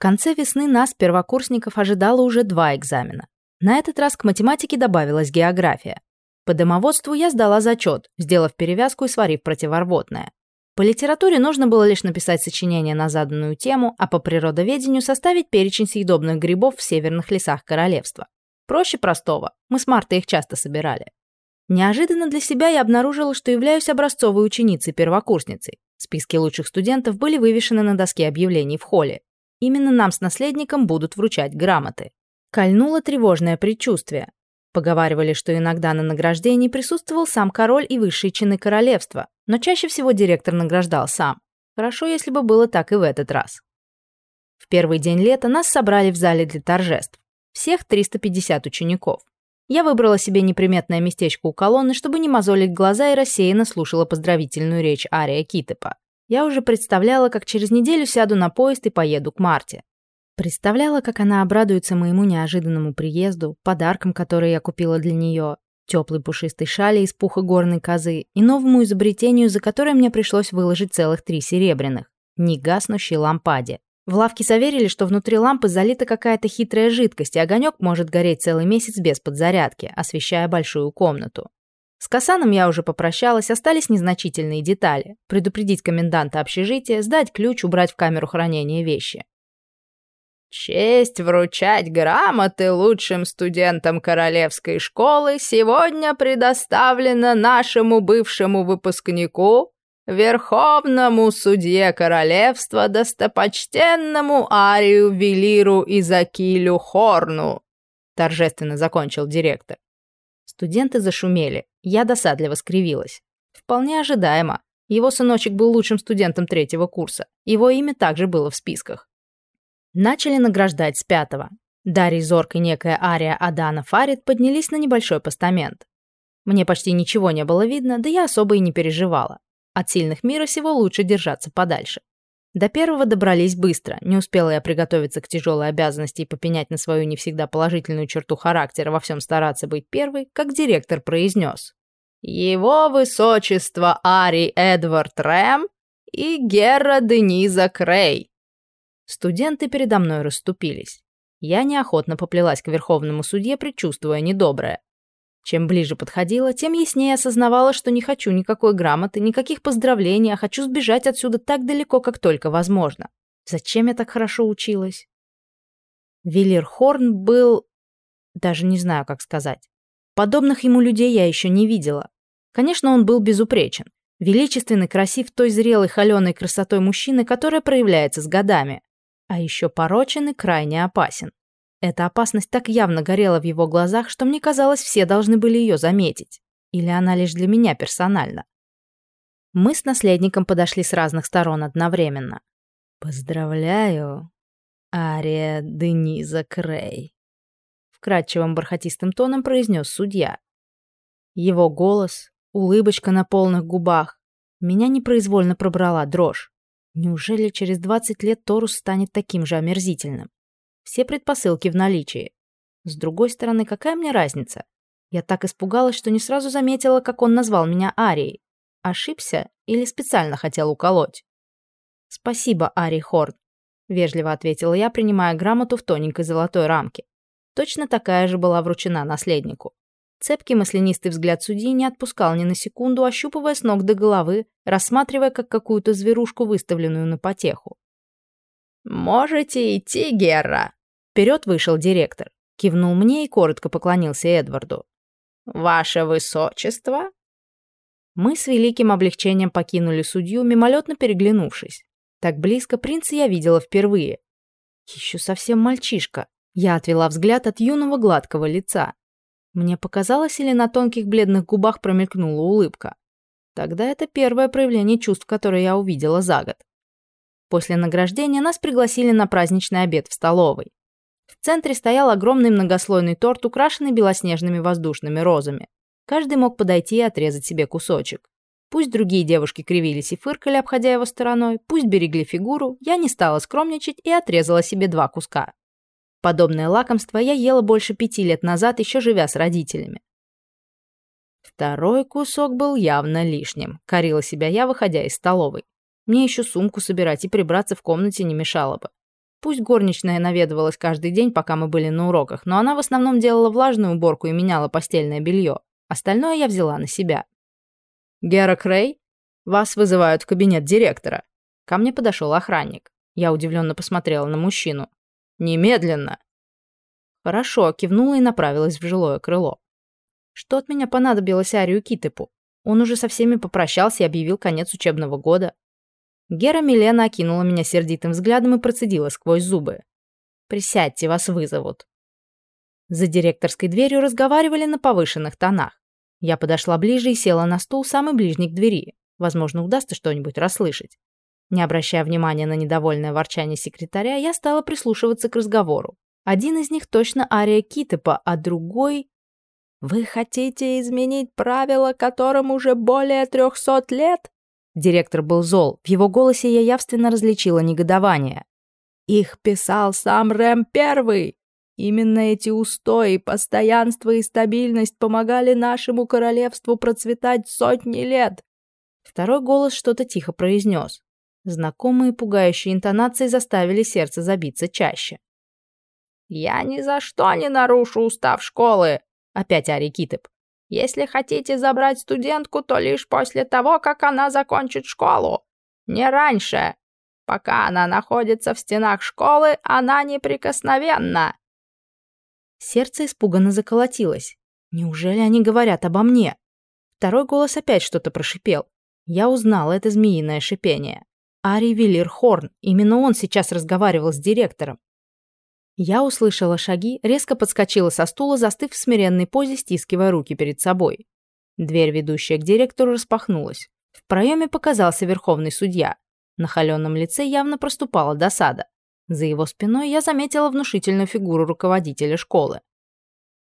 конце весны нас, первокурсников, ожидало уже два экзамена. На этот раз к математике добавилась география. По домоводству я сдала зачет, сделав перевязку и сварив противорвотное. По литературе нужно было лишь написать сочинение на заданную тему, а по природоведению составить перечень съедобных грибов в северных лесах королевства. Проще простого, мы с Марта их часто собирали. Неожиданно для себя я обнаружила, что являюсь образцовой ученицей-первокурсницей. Списки лучших студентов были вывешены на доске объявлений в холле. Именно нам с наследником будут вручать грамоты. Кольнуло тревожное предчувствие. Поговаривали, что иногда на награждении присутствовал сам король и высшие чины королевства, но чаще всего директор награждал сам. Хорошо, если бы было так и в этот раз. В первый день лета нас собрали в зале для торжеств. Всех 350 учеников. Я выбрала себе неприметное местечко у колонны, чтобы не мозолить глаза и рассеянно слушала поздравительную речь Ария Китепа я уже представляла, как через неделю сяду на поезд и поеду к Марте. Представляла, как она обрадуется моему неожиданному приезду, подаркам, которые я купила для нее, теплой пушистой шали из пуха горной козы и новому изобретению, за которое мне пришлось выложить целых три серебряных, не лампаде. В лавке заверили, что внутри лампы залита какая-то хитрая жидкость, и огонек может гореть целый месяц без подзарядки, освещая большую комнату. С Касаном я уже попрощалась, остались незначительные детали. Предупредить коменданта общежития, сдать ключ, убрать в камеру хранения вещи. «Честь вручать грамоты лучшим студентам Королевской школы сегодня предоставлена нашему бывшему выпускнику, верховному судье королевства, достопочтенному Арию Велиру Изакилю Хорну», торжественно закончил директор. Студенты зашумели, я досадливо скривилась. Вполне ожидаемо. Его сыночек был лучшим студентом третьего курса. Его имя также было в списках. Начали награждать с пятого. Дарий Зорк и некая Ария Адана Фарид поднялись на небольшой постамент. Мне почти ничего не было видно, да я особо и не переживала. От сильных мира сего лучше держаться подальше. До первого добрались быстро. Не успела я приготовиться к тяжелой обязанности и попенять на свою не всегда положительную черту характера во всем стараться быть первой, как директор произнес. «Его высочество Ари Эдвард Рэм и Гера Дениза Крей». Студенты передо мной расступились. Я неохотно поплелась к верховному судье, предчувствуя недоброе. Чем ближе подходила, тем яснее осознавала, что не хочу никакой грамоты, никаких поздравлений, а хочу сбежать отсюда так далеко, как только возможно. Зачем я так хорошо училась? Вилир Хорн был... Даже не знаю, как сказать. Подобных ему людей я еще не видела. Конечно, он был безупречен. Величественный, красив той зрелой, холеной красотой мужчины, которая проявляется с годами. А еще порочен и крайне опасен. Эта опасность так явно горела в его глазах, что мне казалось, все должны были ее заметить. Или она лишь для меня персонально. Мы с наследником подошли с разных сторон одновременно. «Поздравляю, Ария Дениза Крей», — вкрадчивым бархатистым тоном произнес судья. Его голос, улыбочка на полных губах, меня непроизвольно пробрала дрожь. Неужели через 20 лет Торус станет таким же омерзительным? все предпосылки в наличии. С другой стороны, какая мне разница? Я так испугалась, что не сразу заметила, как он назвал меня Арией. Ошибся или специально хотел уколоть? «Спасибо, Ари Хорн», — вежливо ответила я, принимая грамоту в тоненькой золотой рамке. Точно такая же была вручена наследнику. Цепкий маслянистый взгляд судьи не отпускал ни на секунду, ощупывая с ног до головы, рассматривая как какую-то зверушку, выставленную на потеху. «Можете идти, Гера. Вперед вышел директор, кивнул мне и коротко поклонился Эдварду. «Ваше высочество?» Мы с великим облегчением покинули судью, мимолетно переглянувшись. Так близко принца я видела впервые. Еще совсем мальчишка. Я отвела взгляд от юного гладкого лица. Мне показалось, или на тонких бледных губах промелькнула улыбка. Тогда это первое проявление чувств, которое я увидела за год. После награждения нас пригласили на праздничный обед в столовой центре стоял огромный многослойный торт, украшенный белоснежными воздушными розами. Каждый мог подойти и отрезать себе кусочек. Пусть другие девушки кривились и фыркали, обходя его стороной, пусть берегли фигуру, я не стала скромничать и отрезала себе два куска. Подобное лакомство я ела больше пяти лет назад, еще живя с родителями. Второй кусок был явно лишним, корила себя я, выходя из столовой. Мне еще сумку собирать и прибраться в комнате не мешало бы. Пусть горничная наведывалась каждый день, пока мы были на уроках, но она в основном делала влажную уборку и меняла постельное белье. Остальное я взяла на себя. «Гера Крей, вас вызывают в кабинет директора». Ко мне подошел охранник. Я удивленно посмотрела на мужчину. «Немедленно!» Хорошо, кивнула и направилась в жилое крыло. Что от меня понадобилось Арию Китепу? Он уже со всеми попрощался и объявил конец учебного года. Гера Милена окинула меня сердитым взглядом и процедила сквозь зубы. «Присядьте, вас вызовут». За директорской дверью разговаривали на повышенных тонах. Я подошла ближе и села на стул, самый ближний к двери. Возможно, удастся что-нибудь расслышать. Не обращая внимания на недовольное ворчание секретаря, я стала прислушиваться к разговору. Один из них точно Ария Китепа, а другой... «Вы хотите изменить правила, которым уже более трехсот лет?» Директор был зол. В его голосе я явственно различила негодование. «Их писал сам Рэм Первый! Именно эти устои, постоянство и стабильность помогали нашему королевству процветать сотни лет!» Второй голос что-то тихо произнес. Знакомые пугающие интонации заставили сердце забиться чаще. «Я ни за что не нарушу устав школы!» Опять Ари Китып. Если хотите забрать студентку, то лишь после того, как она закончит школу. Не раньше. Пока она находится в стенах школы, она неприкосновенна». Сердце испуганно заколотилось. «Неужели они говорят обо мне?» Второй голос опять что-то прошипел. Я узнала это змеиное шипение. Ари Виллер Хорн, именно он сейчас разговаривал с директором. Я услышала шаги, резко подскочила со стула, застыв в смиренной позе, стискивая руки перед собой. Дверь, ведущая к директору, распахнулась. В проеме показался верховный судья. На холеном лице явно проступала досада. За его спиной я заметила внушительную фигуру руководителя школы.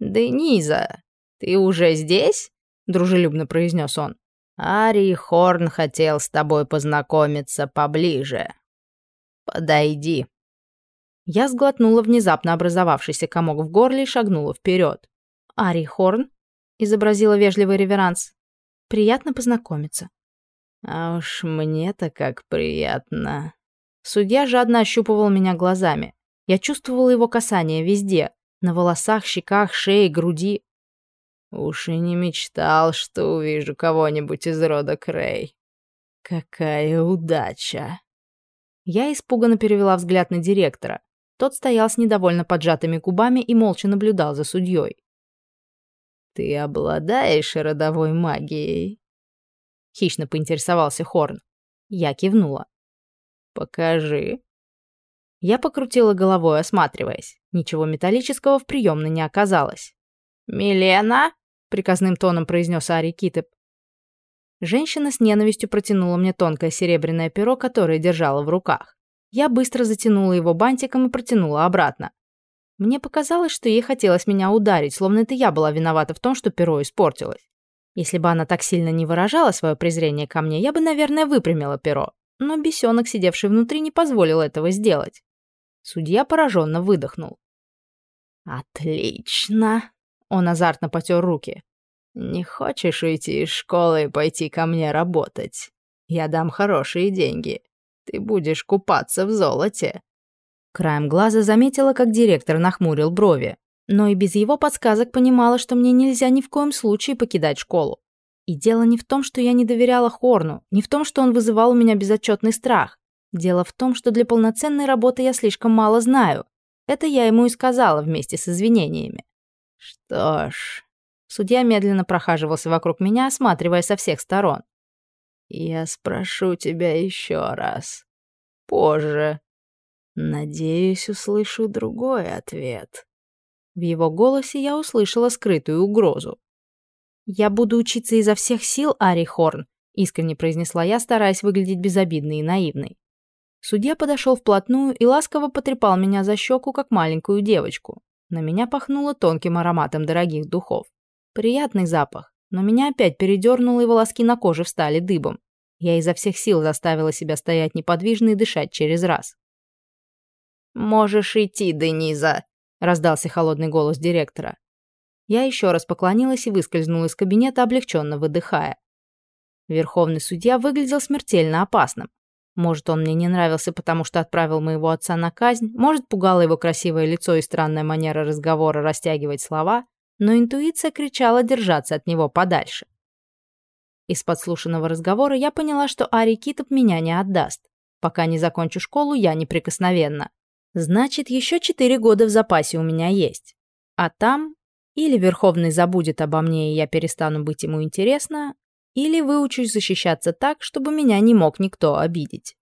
«Дениза, ты уже здесь?» — дружелюбно произнес он. «Ари Хорн хотел с тобой познакомиться поближе. Подойди». Я сглотнула внезапно образовавшийся комок в горле и шагнула вперед. «Ари Хорн?» — изобразила вежливый реверанс. «Приятно познакомиться». «А уж мне-то как приятно». Судья жадно ощупывал меня глазами. Я чувствовала его касание везде. На волосах, щеках, шее, груди. Уж и не мечтал, что увижу кого-нибудь из рода Крей. Какая удача. Я испуганно перевела взгляд на директора. Тот стоял с недовольно поджатыми губами и молча наблюдал за судьей. «Ты обладаешь родовой магией?» Хищно поинтересовался Хорн. Я кивнула. «Покажи». Я покрутила головой, осматриваясь. Ничего металлического в приемной не оказалось. «Милена?» — приказным тоном произнес Ари Китеп. Женщина с ненавистью протянула мне тонкое серебряное перо, которое держала в руках. Я быстро затянула его бантиком и протянула обратно. Мне показалось, что ей хотелось меня ударить, словно это я была виновата в том, что перо испортилось. Если бы она так сильно не выражала свое презрение ко мне, я бы, наверное, выпрямила перо. Но бесенок, сидевший внутри, не позволил этого сделать. Судья пораженно выдохнул. «Отлично!» — он азартно потер руки. «Не хочешь уйти из школы и пойти ко мне работать? Я дам хорошие деньги. Ты будешь купаться в золоте». Краем глаза заметила, как директор нахмурил брови, но и без его подсказок понимала, что мне нельзя ни в коем случае покидать школу. И дело не в том, что я не доверяла Хорну, не в том, что он вызывал у меня безотчетный страх. Дело в том, что для полноценной работы я слишком мало знаю. Это я ему и сказала вместе с извинениями. Что ж... Судья медленно прохаживался вокруг меня, осматривая со всех сторон. Я спрошу тебя еще раз. Позже. Надеюсь, услышу другой ответ. В его голосе я услышала скрытую угрозу. «Я буду учиться изо всех сил, Ари Хорн», — искренне произнесла я, стараясь выглядеть безобидной и наивной. Судья подошел вплотную и ласково потрепал меня за щеку, как маленькую девочку. На меня пахнуло тонким ароматом дорогих духов. Приятный запах, но меня опять передёрнуло и волоски на коже встали дыбом. Я изо всех сил заставила себя стоять неподвижно и дышать через раз. «Можешь идти, Дениза», — раздался холодный голос директора. Я еще раз поклонилась и выскользнула из кабинета, облегченно выдыхая. Верховный судья выглядел смертельно опасным. Может, он мне не нравился, потому что отправил моего отца на казнь, может, пугало его красивое лицо и странная манера разговора растягивать слова — но интуиция кричала держаться от него подальше. Из подслушанного разговора я поняла, что Ари Китоп меня не отдаст. Пока не закончу школу, я неприкосновенна. Значит, еще четыре года в запасе у меня есть. А там или Верховный забудет обо мне, и я перестану быть ему интересна, или выучусь защищаться так, чтобы меня не мог никто обидеть.